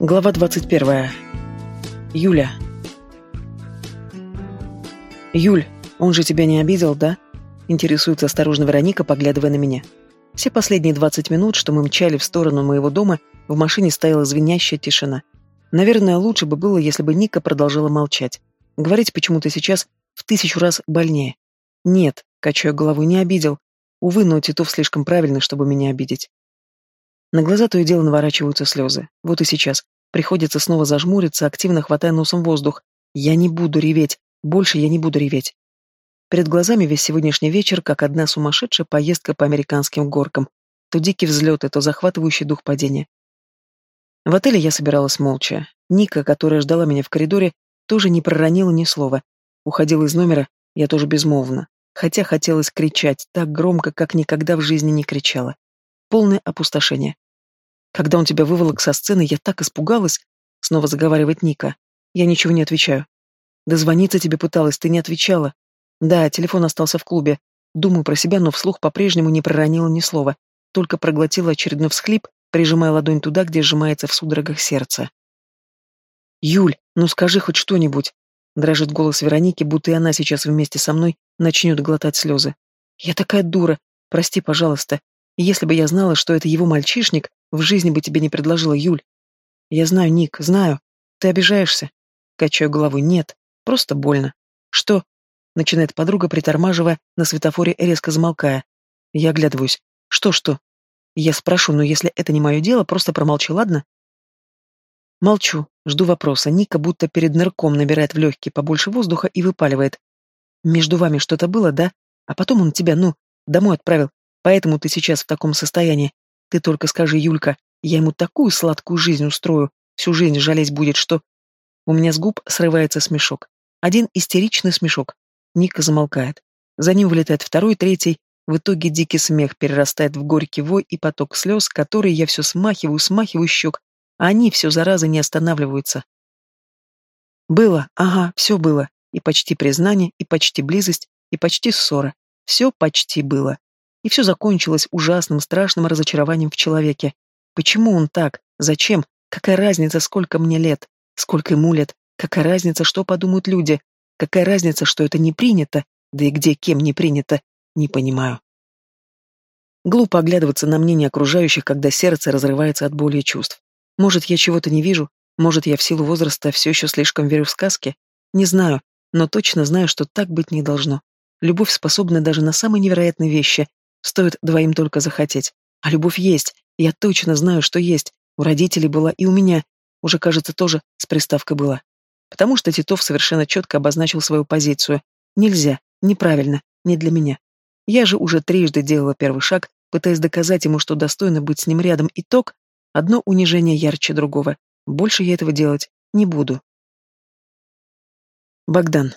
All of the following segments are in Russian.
Глава 21. Юля. «Юль, он же тебя не обидел, да?» Интересуется осторожно Вероника, поглядывая на меня. Все последние 20 минут, что мы мчали в сторону моего дома, в машине стояла звенящая тишина. Наверное, лучше бы было, если бы Ника продолжала молчать. Говорить почему-то сейчас в тысячу раз больнее. «Нет», — качаю головой, — «не обидел. Увы, но Титов слишком правильный, чтобы меня обидеть». На глаза то и дело наворачиваются слезы. Вот и сейчас. Приходится снова зажмуриться, активно хватая носом воздух. Я не буду реветь. Больше я не буду реветь. Перед глазами весь сегодняшний вечер, как одна сумасшедшая поездка по американским горкам. То дикий взлет, то захватывающий дух падения. В отеле я собиралась молча. Ника, которая ждала меня в коридоре, тоже не проронила ни слова. Уходила из номера, я тоже безмолвно. Хотя хотелось кричать так громко, как никогда в жизни не кричала. Полное опустошение. Когда он тебя выволок со сцены, я так испугалась, снова заговаривает Ника. Я ничего не отвечаю. Дозвониться тебе пыталась, ты не отвечала. Да, телефон остался в клубе. Думаю про себя, но вслух по-прежнему не проронила ни слова, только проглотила очередной всхлип, прижимая ладонь туда, где сжимается в судорогах сердце. «Юль, ну скажи хоть что-нибудь!» Дрожит голос Вероники, будто и она сейчас вместе со мной начнет глотать слезы. «Я такая дура. Прости, пожалуйста. Если бы я знала, что это его мальчишник, в жизни бы тебе не предложила Юль. Я знаю, Ник, знаю. Ты обижаешься? Качаю головой. Нет, просто больно. Что? Начинает подруга, притормаживая, на светофоре резко замолкая. Я оглядываюсь. Что-что? Я спрошу, но если это не мое дело, просто промолчи, ладно? Молчу, жду вопроса. Ника будто перед нырком набирает в легкие побольше воздуха и выпаливает. Между вами что-то было, да? А потом он тебя, ну, домой отправил. Поэтому ты сейчас в таком состоянии. Ты только скажи, Юлька, я ему такую сладкую жизнь устрою, всю жизнь жалеть будет, что... У меня с губ срывается смешок. Один истеричный смешок. Ника замолкает. За ним вылетает второй, третий. В итоге дикий смех перерастает в горький вой и поток слез, которые я все смахиваю, смахиваю щек, а они все зараза не останавливаются. Было, ага, все было. И почти признание, и почти близость, и почти ссора. Все почти было. И все закончилось ужасным, страшным разочарованием в человеке. Почему он так? Зачем? Какая разница, сколько мне лет? Сколько ему лет? Какая разница, что подумают люди? Какая разница, что это не принято? Да и где, кем не принято? Не понимаю. Глупо оглядываться на мнение окружающих, когда сердце разрывается от боли и чувств. Может, я чего-то не вижу? Может, я в силу возраста все еще слишком верю в сказки? Не знаю, но точно знаю, что так быть не должно. Любовь способна даже на самые невероятные вещи, Стоит двоим только захотеть. А любовь есть. Я точно знаю, что есть. У родителей была и у меня. Уже, кажется, тоже с приставкой была. Потому что Титов совершенно четко обозначил свою позицию. Нельзя, неправильно, не для меня. Я же уже трижды делала первый шаг, пытаясь доказать ему, что достойно быть с ним рядом. Итог — одно унижение ярче другого. Больше я этого делать не буду. Богдан.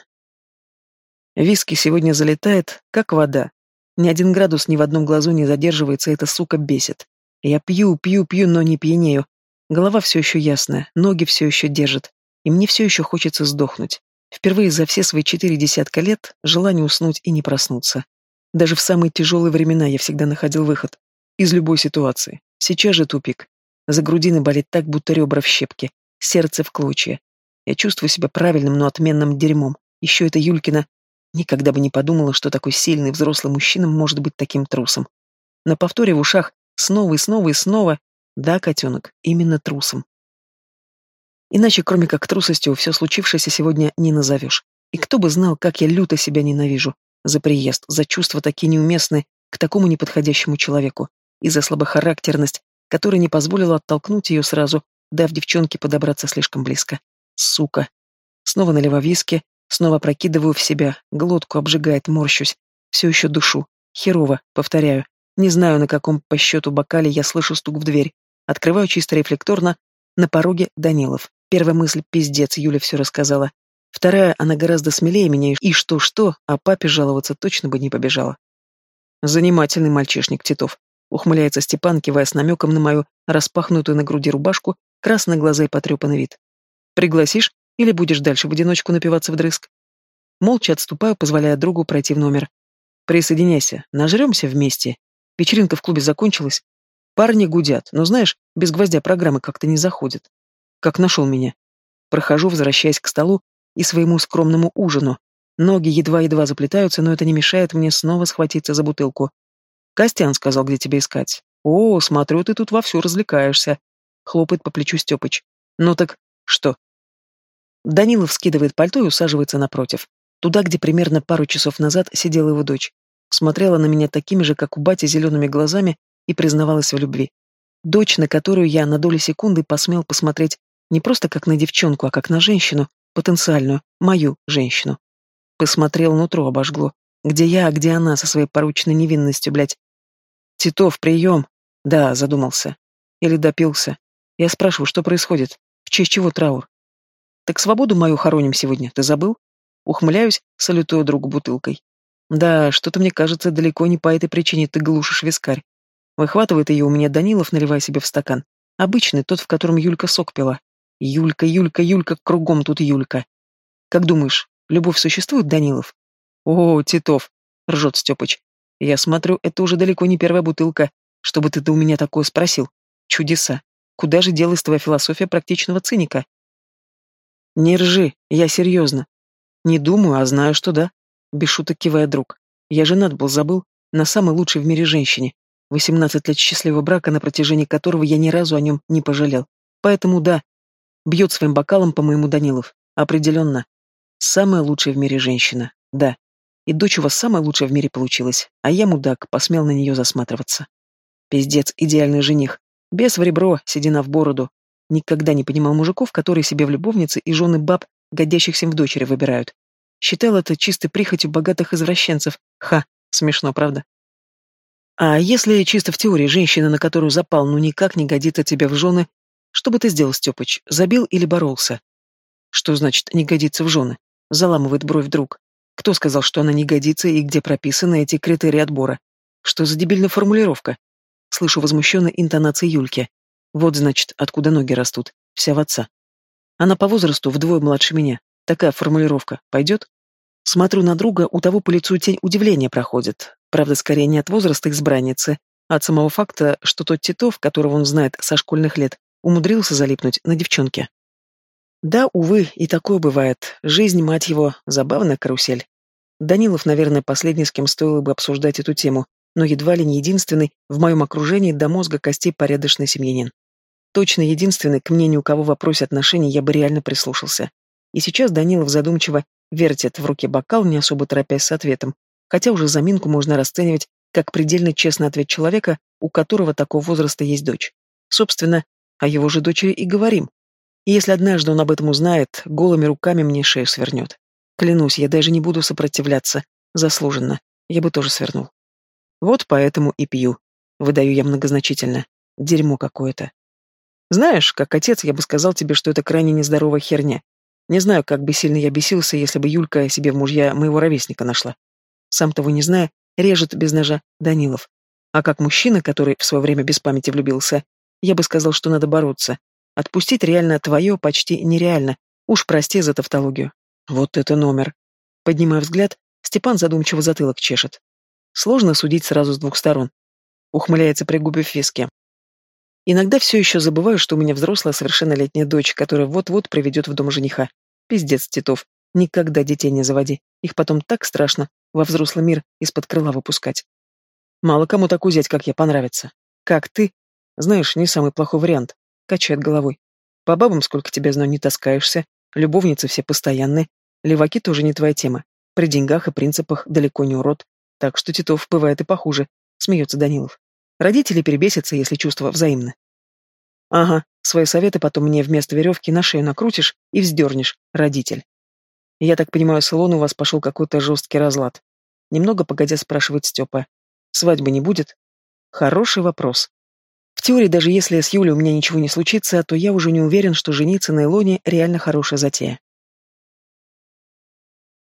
Виски сегодня залетает, как вода. Ни один градус ни в одном глазу не задерживается, эта сука бесит. Я пью, пью, пью, но не пьянею. Голова все еще ясная, ноги все еще держат, и мне все еще хочется сдохнуть. Впервые за все свои четыре десятка лет желание уснуть и не проснуться. Даже в самые тяжелые времена я всегда находил выход. Из любой ситуации. Сейчас же тупик. За грудиной болит так, будто ребра в щепке. Сердце в клочья. Я чувствую себя правильным, но отменным дерьмом. Еще это Юлькина Никогда бы не подумала, что такой сильный взрослый мужчина может быть таким трусом. На повторе в ушах снова и снова и снова «Да, котенок, именно трусом». Иначе, кроме как трусостью, все случившееся сегодня не назовешь. И кто бы знал, как я люто себя ненавижу. За приезд, за чувства такие неуместные к такому неподходящему человеку. И за слабохарактерность, которая не позволила оттолкнуть ее сразу, дав девчонке подобраться слишком близко. Сука. Снова налива виски, Снова прокидываю в себя, глотку обжигает, морщусь. Все еще душу. Херово, повторяю. Не знаю, на каком по счету бокале я слышу стук в дверь. Открываю чисто рефлекторно. На пороге Данилов. Первая мысль — пиздец, Юля все рассказала. Вторая, она гораздо смелее меня, и что-что, а папе жаловаться точно бы не побежала. Занимательный мальчишник Титов. Ухмыляется Степан, кивая с намеком на мою распахнутую на груди рубашку, красные глаза и потрепанный вид. «Пригласишь?» Или будешь дальше в одиночку напиваться вдрызг? Молча отступаю, позволяя другу пройти в номер. Присоединяйся, нажремся вместе. Вечеринка в клубе закончилась. Парни гудят, но знаешь, без гвоздя программы как-то не заходит. Как нашел меня? Прохожу, возвращаясь к столу и своему скромному ужину. Ноги едва-едва заплетаются, но это не мешает мне снова схватиться за бутылку. Костян сказал, где тебя искать. О, смотрю, ты тут вовсю развлекаешься. Хлопает по плечу Степыч. Ну так что? Данилов скидывает пальто и усаживается напротив. Туда, где примерно пару часов назад сидела его дочь. Смотрела на меня такими же, как у бати, зелеными глазами и признавалась в любви. Дочь, на которую я на доли секунды посмел посмотреть не просто как на девчонку, а как на женщину, потенциальную, мою женщину. Посмотрел, нутро обожгло. Где я, а где она со своей порученной невинностью, блядь? Титов, прием. Да, задумался. Или допился. Я спрашиваю, что происходит? В честь чего траур? Так свободу мою хороним сегодня, ты забыл? Ухмыляюсь, салютуя другу бутылкой. Да, что-то мне кажется, далеко не по этой причине ты глушишь вискарь. Выхватывает ее у меня Данилов, наливая себе в стакан. Обычный, тот, в котором Юлька сок пила. Юлька, Юлька, Юлька, кругом тут Юлька. Как думаешь, любовь существует, Данилов? О, Титов, ржет Степыч. Я смотрю, это уже далеко не первая бутылка, чтобы ты-то у меня такое спросил. Чудеса. Куда же делась твоя философия практичного циника? Не ржи, я серьезно. Не думаю, а знаю, что да. Без шуток кивая друг. Я женат был, забыл, на самой лучшей в мире женщине. 18 лет счастливого брака, на протяжении которого я ни разу о нем не пожалел. Поэтому да, бьет своим бокалом по моему Данилов. Определенно. Самая лучшая в мире женщина. Да. И дочь у вас самая лучшая в мире получилась, а я, мудак, посмел на нее засматриваться. Пиздец, идеальный жених. Без в ребро, седина в бороду. Никогда не понимал мужиков, которые себе в любовницы и жены баб, годящихся им в дочери, выбирают. Считал это чистой прихотью богатых извращенцев. Ха, смешно, правда? А если чисто в теории женщина, на которую запал, ну никак не годится тебе в жены, что бы ты сделал, Степыч, забил или боролся? Что значит «не годится в жены»? Заламывает бровь друг. Кто сказал, что она не годится и где прописаны эти критерии отбора? Что за дебильная формулировка? Слышу возмущенные интонации Юльки. Вот, значит, откуда ноги растут. Вся в отца. Она по возрасту вдвое младше меня. Такая формулировка. Пойдет? Смотрю на друга, у того по лицу тень удивления проходит. Правда, скорее не от возраста избранницы, а от самого факта, что тот Титов, которого он знает со школьных лет, умудрился залипнуть на девчонке. Да, увы, и такое бывает. Жизнь, мать его, забавная карусель. Данилов, наверное, последний, с кем стоило бы обсуждать эту тему, но едва ли не единственный в моем окружении до мозга костей порядочный семьянин. Точно единственный, к мнению у кого в вопросе отношений я бы реально прислушался. И сейчас Данилов задумчиво вертит в руке бокал, не особо торопясь с ответом, хотя уже заминку можно расценивать как предельно честный ответ человека, у которого такого возраста есть дочь. Собственно, о его же дочери и говорим. И если однажды он об этом узнает, голыми руками мне шею свернет. Клянусь, я даже не буду сопротивляться. Заслуженно. Я бы тоже свернул. Вот поэтому и пью. Выдаю я многозначительно. Дерьмо какое-то. Знаешь, как отец, я бы сказал тебе, что это крайне нездоровая херня. Не знаю, как бы сильно я бесился, если бы Юлька себе в мужья моего ровесника нашла сам того не зная, режет без ножа Данилов. А как мужчина, который в свое время без памяти влюбился, я бы сказал, что надо бороться. Отпустить реально твое почти нереально. Уж прости за тавтологию. Вот это номер. Поднимая взгляд, Степан задумчиво затылок чешет. Сложно судить сразу с двух сторон. Ухмыляется, пригубив виски. Иногда все еще забываю, что у меня взрослая совершеннолетняя дочь, которая вот-вот приведет в дом жениха. Пиздец, Титов. Никогда детей не заводи. Их потом так страшно во взрослый мир из-под крыла выпускать. Мало кому такой зять, как я, понравится. Как ты? Знаешь, не самый плохой вариант. Качает головой. По бабам, сколько тебя знаю, не таскаешься. Любовницы все постоянные. Леваки тоже не твоя тема. При деньгах и принципах далеко не урод. Так что Титов бывает и похуже. Смеется Данилов. Родители перебесятся, если чувства взаимны. Ага, свои советы потом мне вместо веревки на шею накрутишь и вздернешь, родитель. Я так понимаю, с Илоной у вас пошел какой-то жесткий разлад. Немного погодя спрашивает Степа. Свадьбы не будет? Хороший вопрос. В теории, даже если с Юлей у меня ничего не случится, то я уже не уверен, что жениться на Илоне реально хорошая затея.